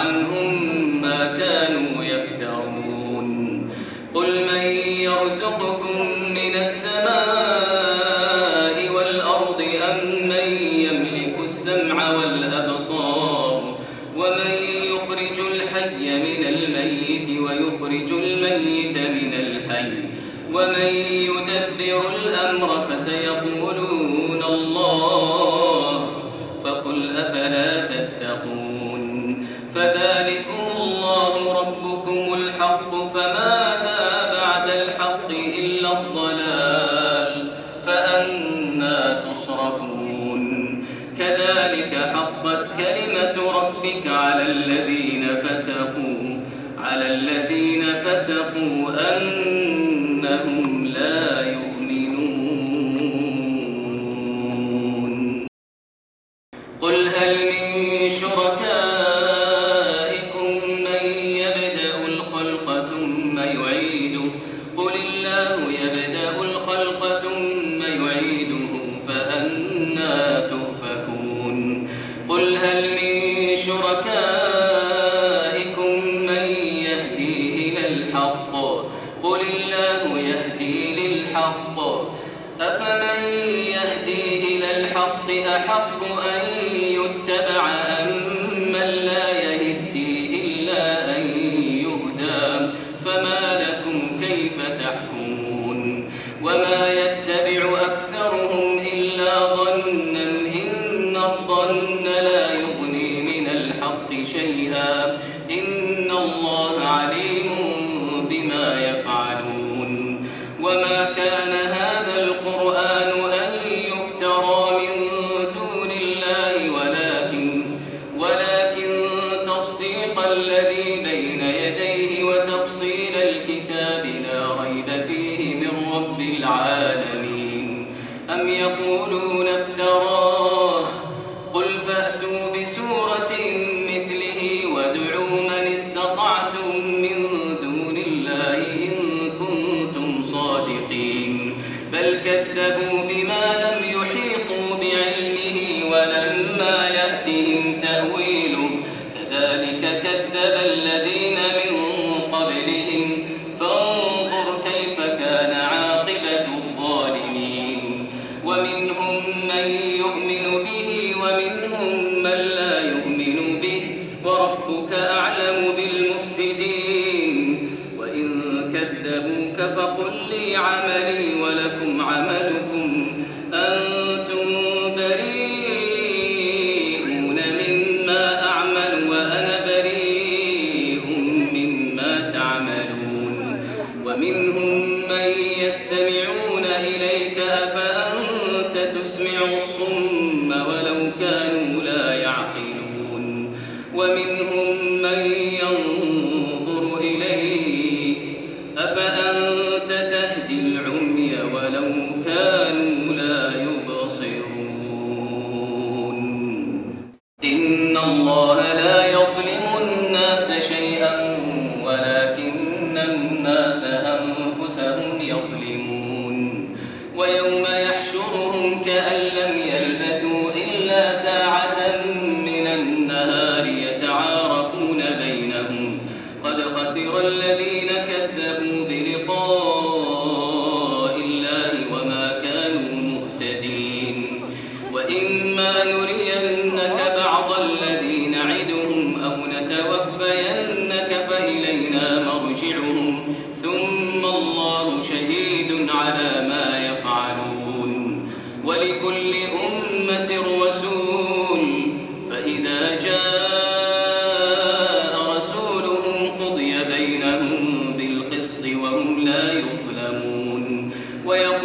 عنهم حقت كلمة ربك على الذين فسقوا على الذين فسقوا أن الحق أحق أن يتبع أن يقولون افتراه ويوم وهم لا يظلمون. ويقولون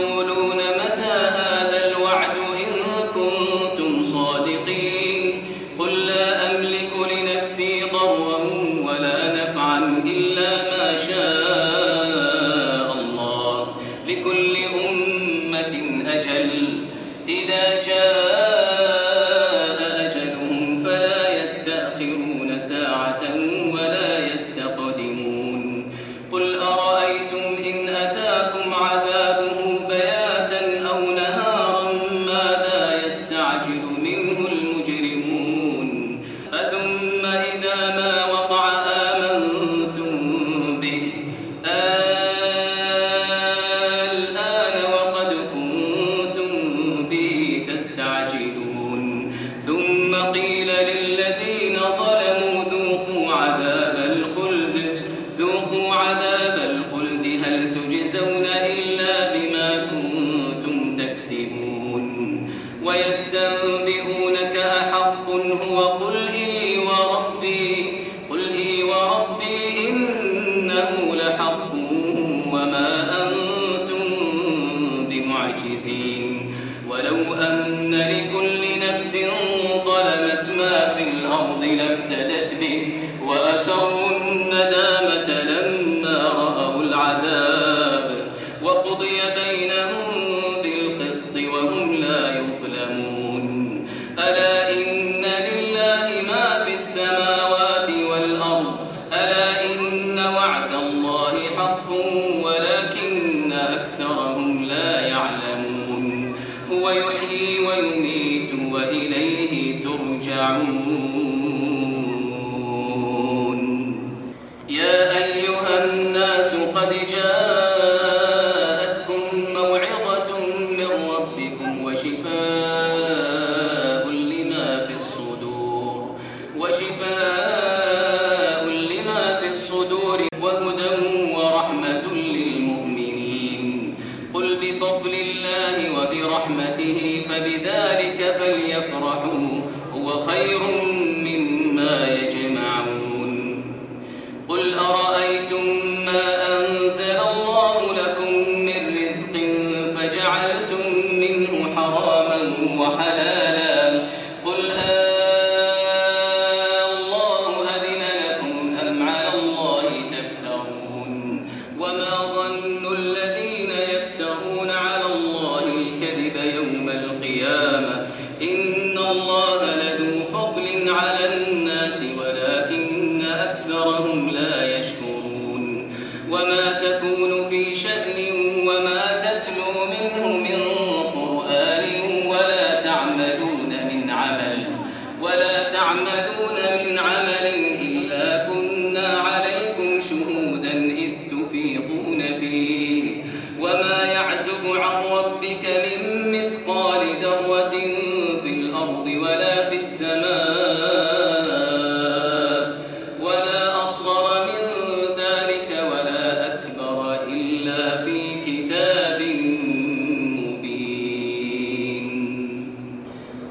兴奋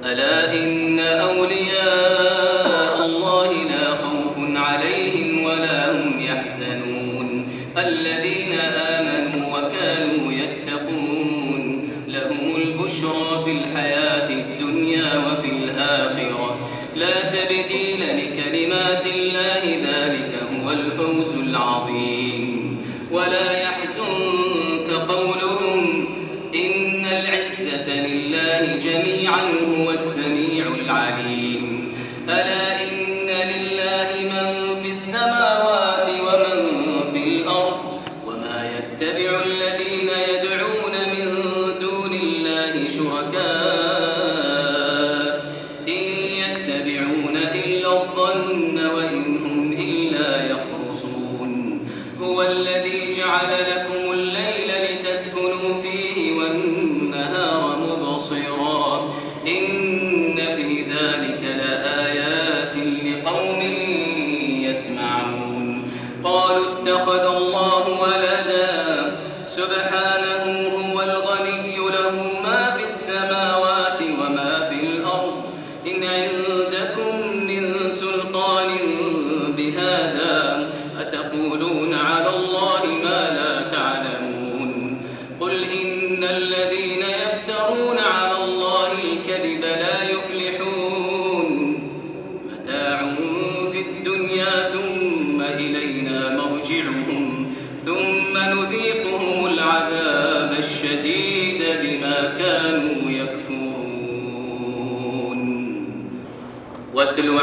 ألا إن أولياء شركاء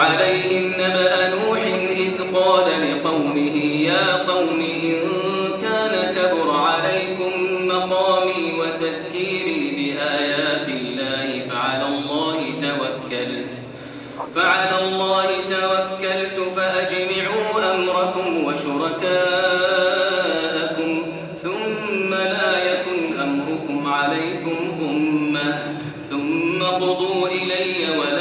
عليهم نبأ نوح إذ قال لقومه يا قوم إن كان كبر عليكم مقامي وتذكيري بآيات الله فعلى الله توكلت فعلى الله توكلت فأجمعوا أمركم وشركاءكم ثم لا يكن أمركم عليكم همة ثم قضوا إلي ولا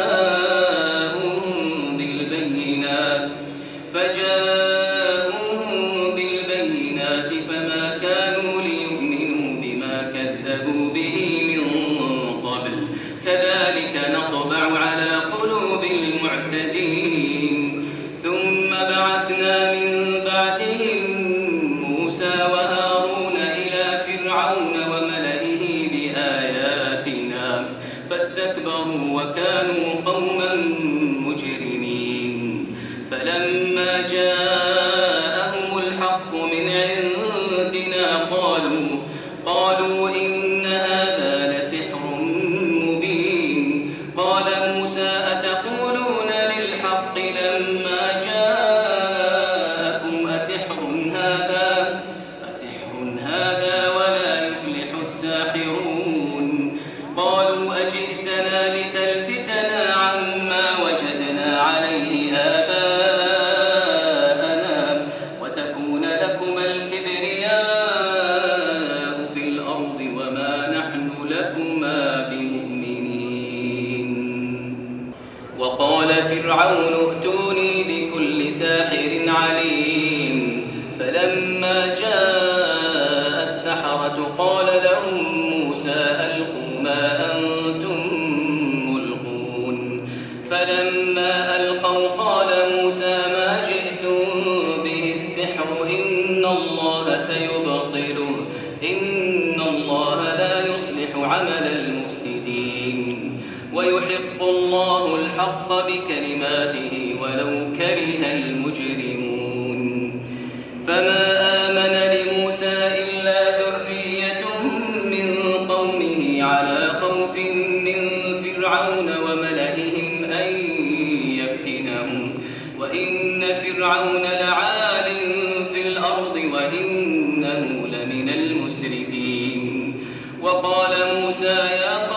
بكلماته ولو كره المجرمون. فما آمن لموسى إلا ذرية من قومه على خوف من فرعون وملئهم أن يفتنهم. وإن فرعون لعال في الأرض وإنه لمن المسرفين. وقال موسى يا قوم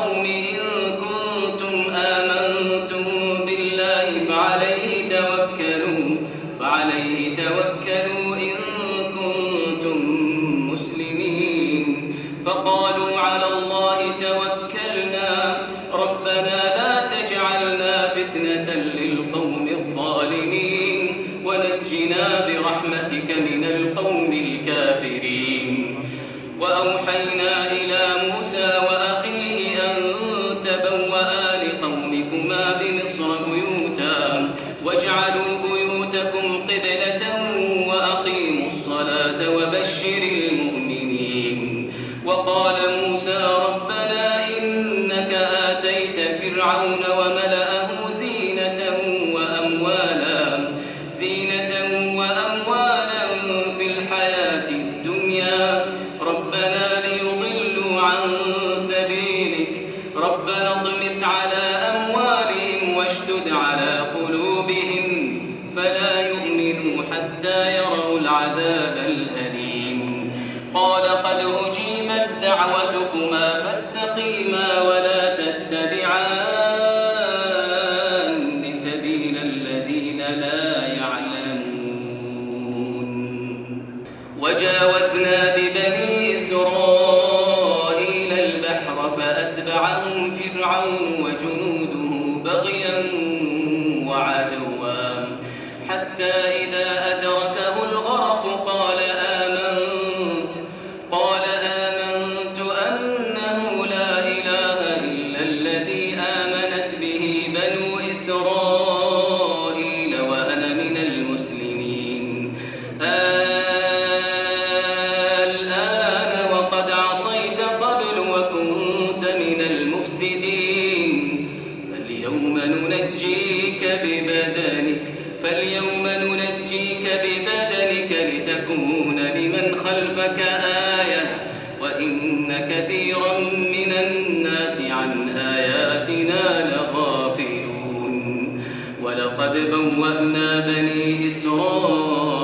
وجاوز خلفك آية وإن كثيرا من الناس عن آياتنا لغافلون. ولقد بوأنا بني إسرائيل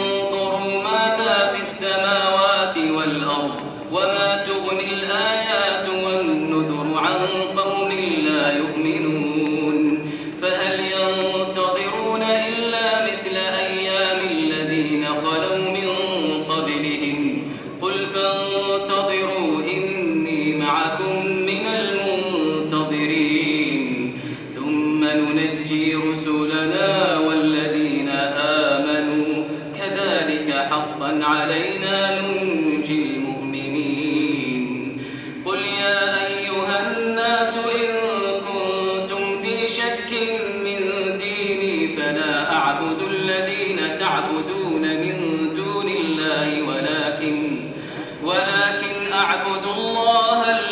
أعبد الذين تعبدون من دون الله ولكن ولكن أعبد الله الذي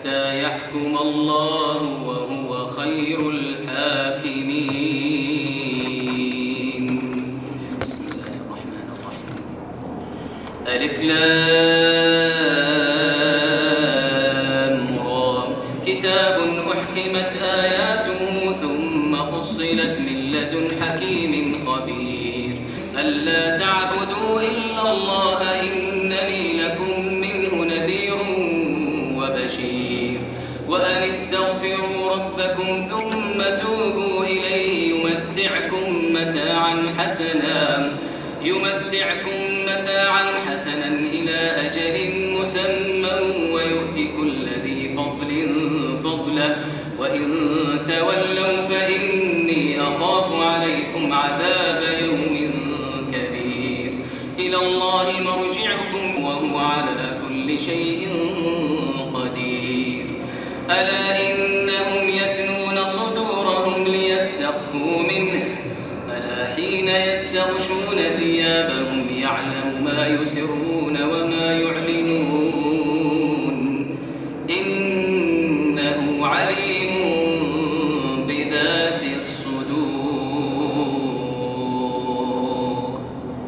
حتى يحكم الله وهو خير الحاكمين. بسم الله الرحمن الرحيم. ألف حسنا إلى أجل مسمى ويؤتك الذي فضل فضله. وإن تولى